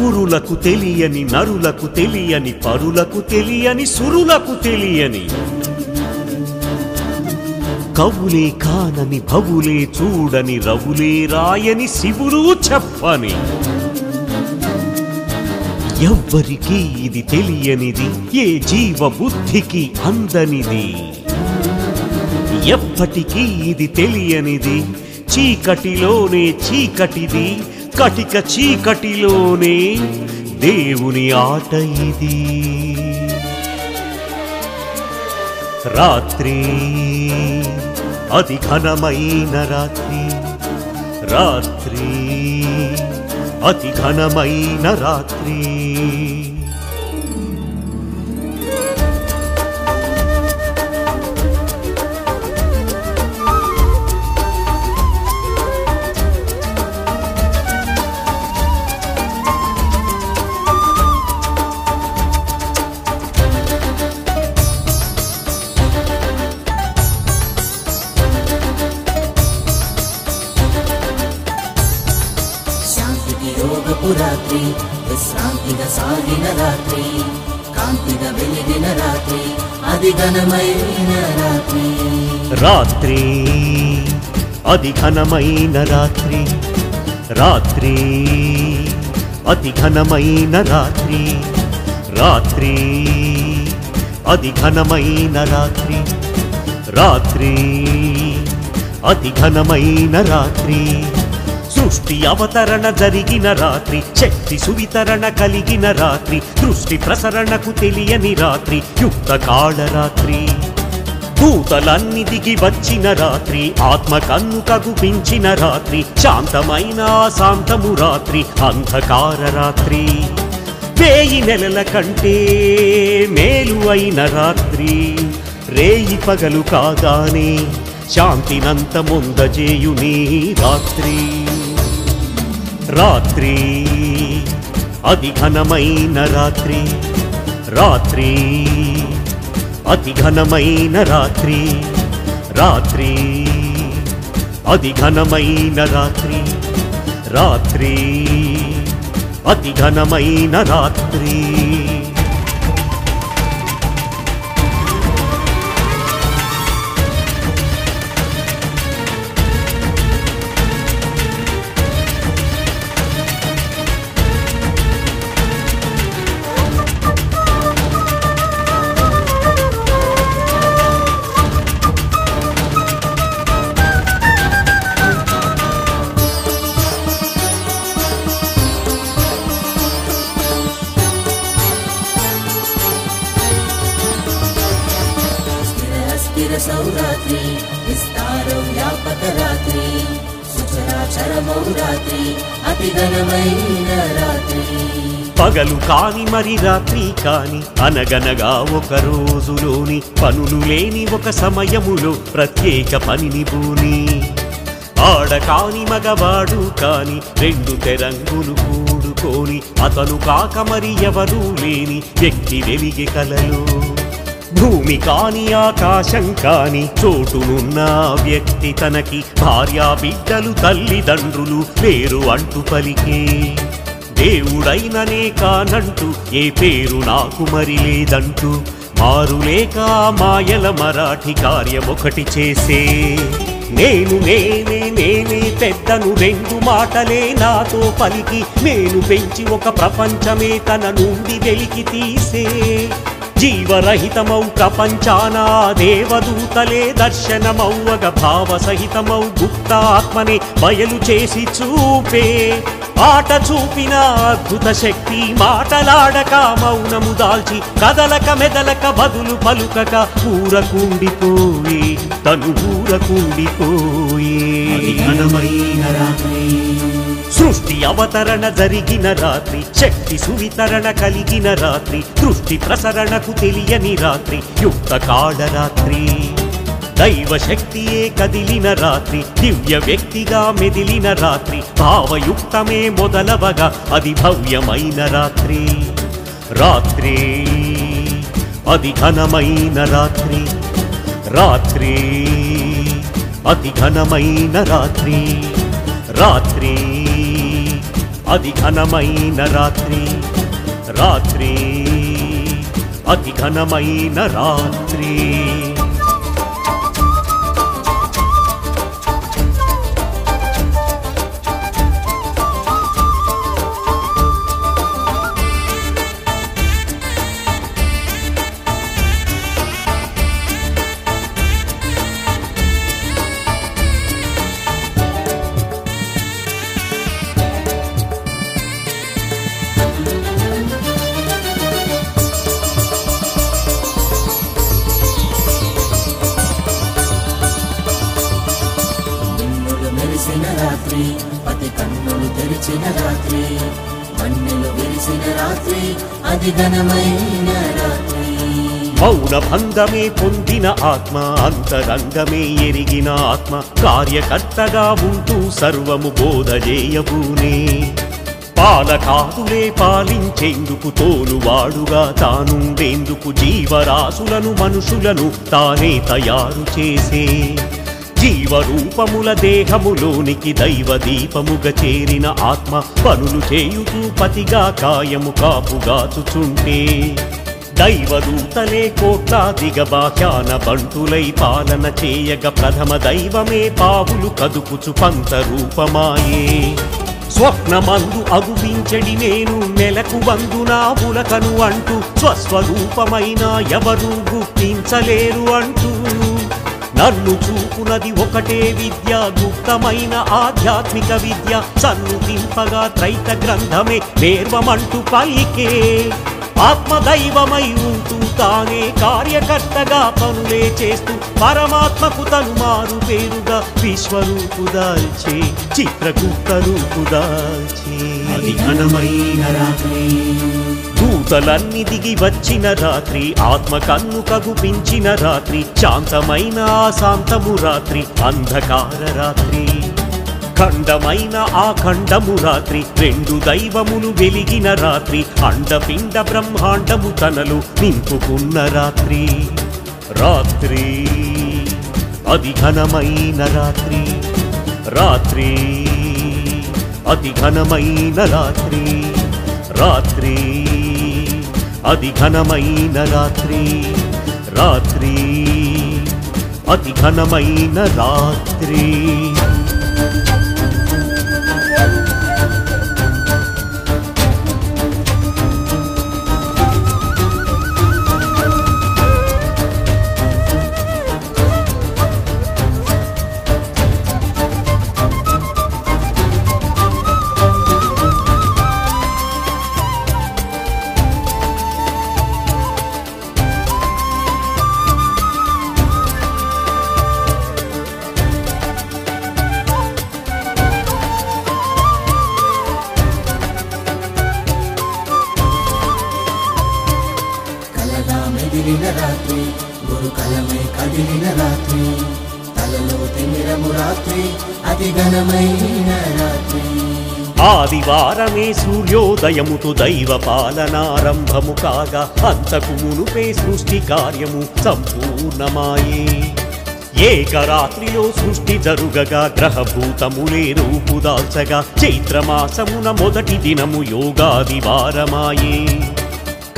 పురులకు తెలియని నరులకు తెలియని పరులకు తెలియని సురులకు తెలియని. కవులే కానని భవులే చూడని రవులే రాయని శివులు చెప్పని. ఎవ్వరికీ ఇది తెలియనిది ఏ జీవ బుద్ధికి అందనిది. ఎప్పటికీ ఇది తెలియనిది చీకటిలోనే చీకటిది కటిక చీకటిలోనే దేవుని ఆట ఇది. రాత్రి అతి ఘనమైన రాత్రి. రాత్రి అతి ఘనమైన రాత్రి. సాగిన రాత్రి కాంతిగా వెలిగిన రాత్రి అది ఘనమైన రాత్రి. రాత్రి అతి ఘనమైన రాత్రి. రాత్రి అతి ఘనమైన రాత్రి. రాత్రి అతి ఘనమైన రాత్రి. రాత్రి అతి ఘనమైన రాత్రి. సృష్టి అవతరణ జరిగిన రాత్రి శక్తి సువితరణ కలిగిన రాత్రి దృష్టి ప్రసరణకు తెలియని రాత్రి యుక్త కాళరాత్రి. భూతలన్ని దిగి వచ్చిన రాత్రి ఆత్మ కన్ను కగుపించిన రాత్రి శాంతమైన శాంతము రాత్రి అంధకార రాత్రి. వేయి నెలల కంటే మేలు అయిన రాత్రి. రేయి పగలు కాగానే శాంతినంత ముందజేయుని రాత్రి. రాత్రి అతి ఘనమైన రాత్రి. రాత్రి అతి ఘనమైన రాత్రి. రాత్రి అతి ఘనమైన రాత్రి. రాత్రి అతి ఘనమైన రాత్రి. అస్థిర సౌరాత్రి విస్తార వ్యాపక రాత్రి సుచరాచరమౌ రాత్రి అతి ఘనమైన రాత్రి. పగలు కాని మరి రాత్రి కాని అనగనగా ఒక రోజులోని పనులు లేని ఒక సమయములో ప్రత్యేక పనిని బూని ఆడ కాని మగవాడు కాని రెండు తెరంగులు కూడుకొని అతను కాక మరి ఎవరూ లేని వ్యక్తి వెలిగే కలలో. భూమి కాని ఆకాశం కాని చోటునున్న వ్యక్తి తనకి భార్యా బిడ్డలు తల్లిదండ్రులు లేరు అంటూ పలికే దేవుడైననే కానంటూ ఏ పేరు నాకు మరి లేదంటూ మారులేక మాయల మరాఠి కార్యమొకటి చేసే. నేను నేనే నేనే పెద్దను రెండు మాటలే నాతో పలికి. నేను పెంచి ఒక ప్రపంచమే తన నుండి వెలికి తీసే. జీవరహితమౌ ప్రపంచానా దేవదూతలే దర్శనమౌవగ భావ సహితమౌ గుప్తాత్మనే బయలు చేసి చూపే. ఆట చూపిన అద్భుత శక్తి మాటలాడక మౌనము దాల్చి కదలక మెదలక బదులు పలుకక ఊరకుండిపోయి తను ఊరకుండిపోయి. ఘనమైన రాత్రి. సృష్టి అవతరణ జరిగిన రాత్రి శక్తి సువితరణ కలిగిన రాత్రి దృష్టి ప్రసరణకు తెలియని రాత్రి యుక్త కాళ రాత్రి దైవ శక్తియే కదిలిన రాత్రి దివ్య వ్యక్తిగా మెదిలిన రాత్రి భావయుక్తమే మొదలవగా అది భవ్యమైన రాత్రి. రాత్రి అది ఘనమైన రాత్రి. రాత్రి అతి ఘనమైన రాత్రి. రాత్రి అది ఘనమైన రాత్రి. రాత్రి. అతి ఘనమైన రాత్రి. రాత్రి పతి కన్నులు తెరిచిన రాత్రి మన్నెలు విరిసిన రాత్రి అది ఘనమైన రాత్రి. మౌన భంగమే పొందిన ఆత్మ అంతరంగమే ఎరిగిన ఆత్మ కార్యకర్తగా ఉంటూ సర్వము బోధజేయబూనే. పాలకాదులే పాలించేందుకు తోలువాడుగా తానుండేందుకు జీవరాశులను మనుషులను తానే తయారు చేసే. జీవరూపముల దేహములోనికి దైవ దీపముగా చేరిన ఆత్మ పనులు చేయుతూ పతిగా కాయము కాపుగాచుచుంటే. దైవదూతలే కోట్లాదిగ బాహ్యాన బంటులై పాలన చేయగ ప్రథమ దైవమే పావులు కదుపుచు పంత రూపమాయే. స్వప్నమందు అగుపించడి నేను నెలకు వందునా ఉలకను అంటూ స్వస్వరూపమైన ఎవరూ గుర్తించలేరు అంటూ. నన్ను చూపునది ఒకటే విద్య గుప్తమైన ఆధ్యాత్మిక విద్య. సన్నుతింపగా త్రైత గ్రంథమే నేర్వమంటూ పలికే ఆత్మదైవమై ఉంటూ తానే కార్యకర్తగా పనులే చేస్తూ పరమాత్మకు తను మారు పేరుగా విశ్వరూపుదాల్చే చిత్రగుప్త రూపుదాల్చే ఘనమైన రాత్రి. దూతలన్నీ దిగి వచ్చిన రాత్రి ఆత్మ కన్ను కగుపించిన రాత్రి శాంతమైన అశాంతము రాత్రి అంధకార రాత్రి. ఖండమైన ఆ ఖండము రాత్రి రెండు దైవములు వెలిగిన రాత్రి అండపిండ బ్రహ్మాండము తనలు నింపుకున్న రాత్రి. రాత్రి అది ఘనమైన రాత్రి. రాత్రి. అతి ఘనమైన రాత్రి. రాత్రి. అతి ఘనమైన రాత్రి. రాత్రి. అతి ఘనమైన రాత్రి. రాత్రి అది ఘనమైన రాత్రి. ఆదివారమే సూర్యోదయముతో దైవ పాలనారంభము కాగా అంతకు మునుపే సృష్టి కార్యము సంపూర్ణమాయే. ఏకరాత్రిలో సృష్టి జరుగగా గ్రహభూతములే రూపుదాల్చగా చైత్రమాసమున మొదటి దినము యోగాది వారమాయే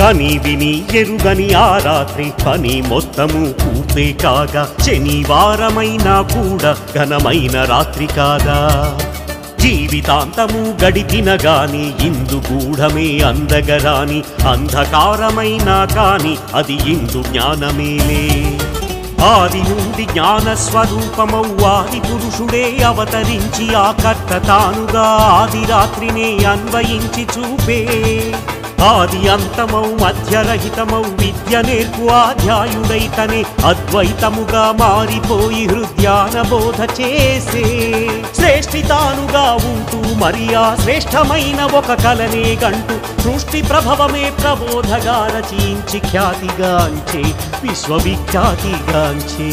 కని విని ఎరుగని ఆ రాత్రి పని మొత్తము పూర్తే కాగా శనివారమైనా కూడా ఘనమైన రాత్రి కాదా? జీవితాంతము గడిపిన గాని ఇందు గూఢమే అందగరాని అంధకారమైనా కాని అది ఇందు జ్ఞానమేలే. ఆది నుండి జ్ఞానస్వరూపమౌ ఆది పురుషుడే అవతరించి ఆ కర్త తానుగా ఆది రాత్రినే అన్వయించి చూపే. ఆది అంతమౌ మధ్యరహితమౌ విద్య నేర్పు ఆధ్యాయుడైతనే అద్వైతముగా మారిపోయి హృద్యాన బోధ చేసే. శ్రేష్ఠి తానుగా ఉంటూ మరి ఆ శ్రేష్టమైన ఒక కలనే గంటూ సృష్టి ప్రభవమే ప్రబోధగా రచించి ఖ్యాతిగాంచే విశ్వవిఖ్యాతిగాంచే.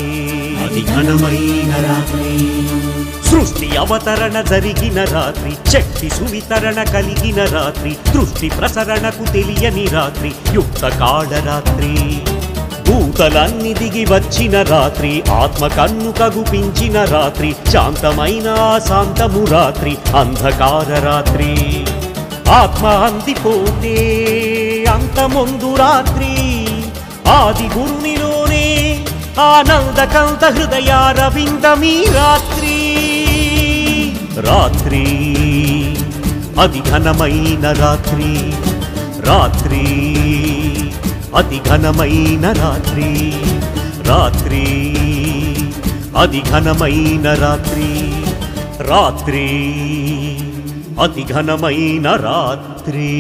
సృష్టి అవతరణ జరిగిన రాత్రి శక్తి సువితరణ కలిగిన రాత్రి దృష్టి ప్రసరణకు తెలియని రాత్రి యుక్త కాడ రాత్రి దిగి వచ్చిన రాత్రి ఆత్మ కన్ను కగుపించిన రాత్రి శాంతమైన శాంతము రాత్రి అంధకార రాత్రి. ఆత్మ అందిపోతే అంతమొందు రాత్రి. ఆది గురునిలోనే ఆనందకంత హృదయారవిందమీ రాత్రి. రాత్రి అది ఘనమైన రాత్రి. రాత్రి. అతి ఘనమైన రాత్రి. రాత్రి. అతి ఘనమైన రాత్రి. రాత్రి. అతి ఘనమైన రాత్రి.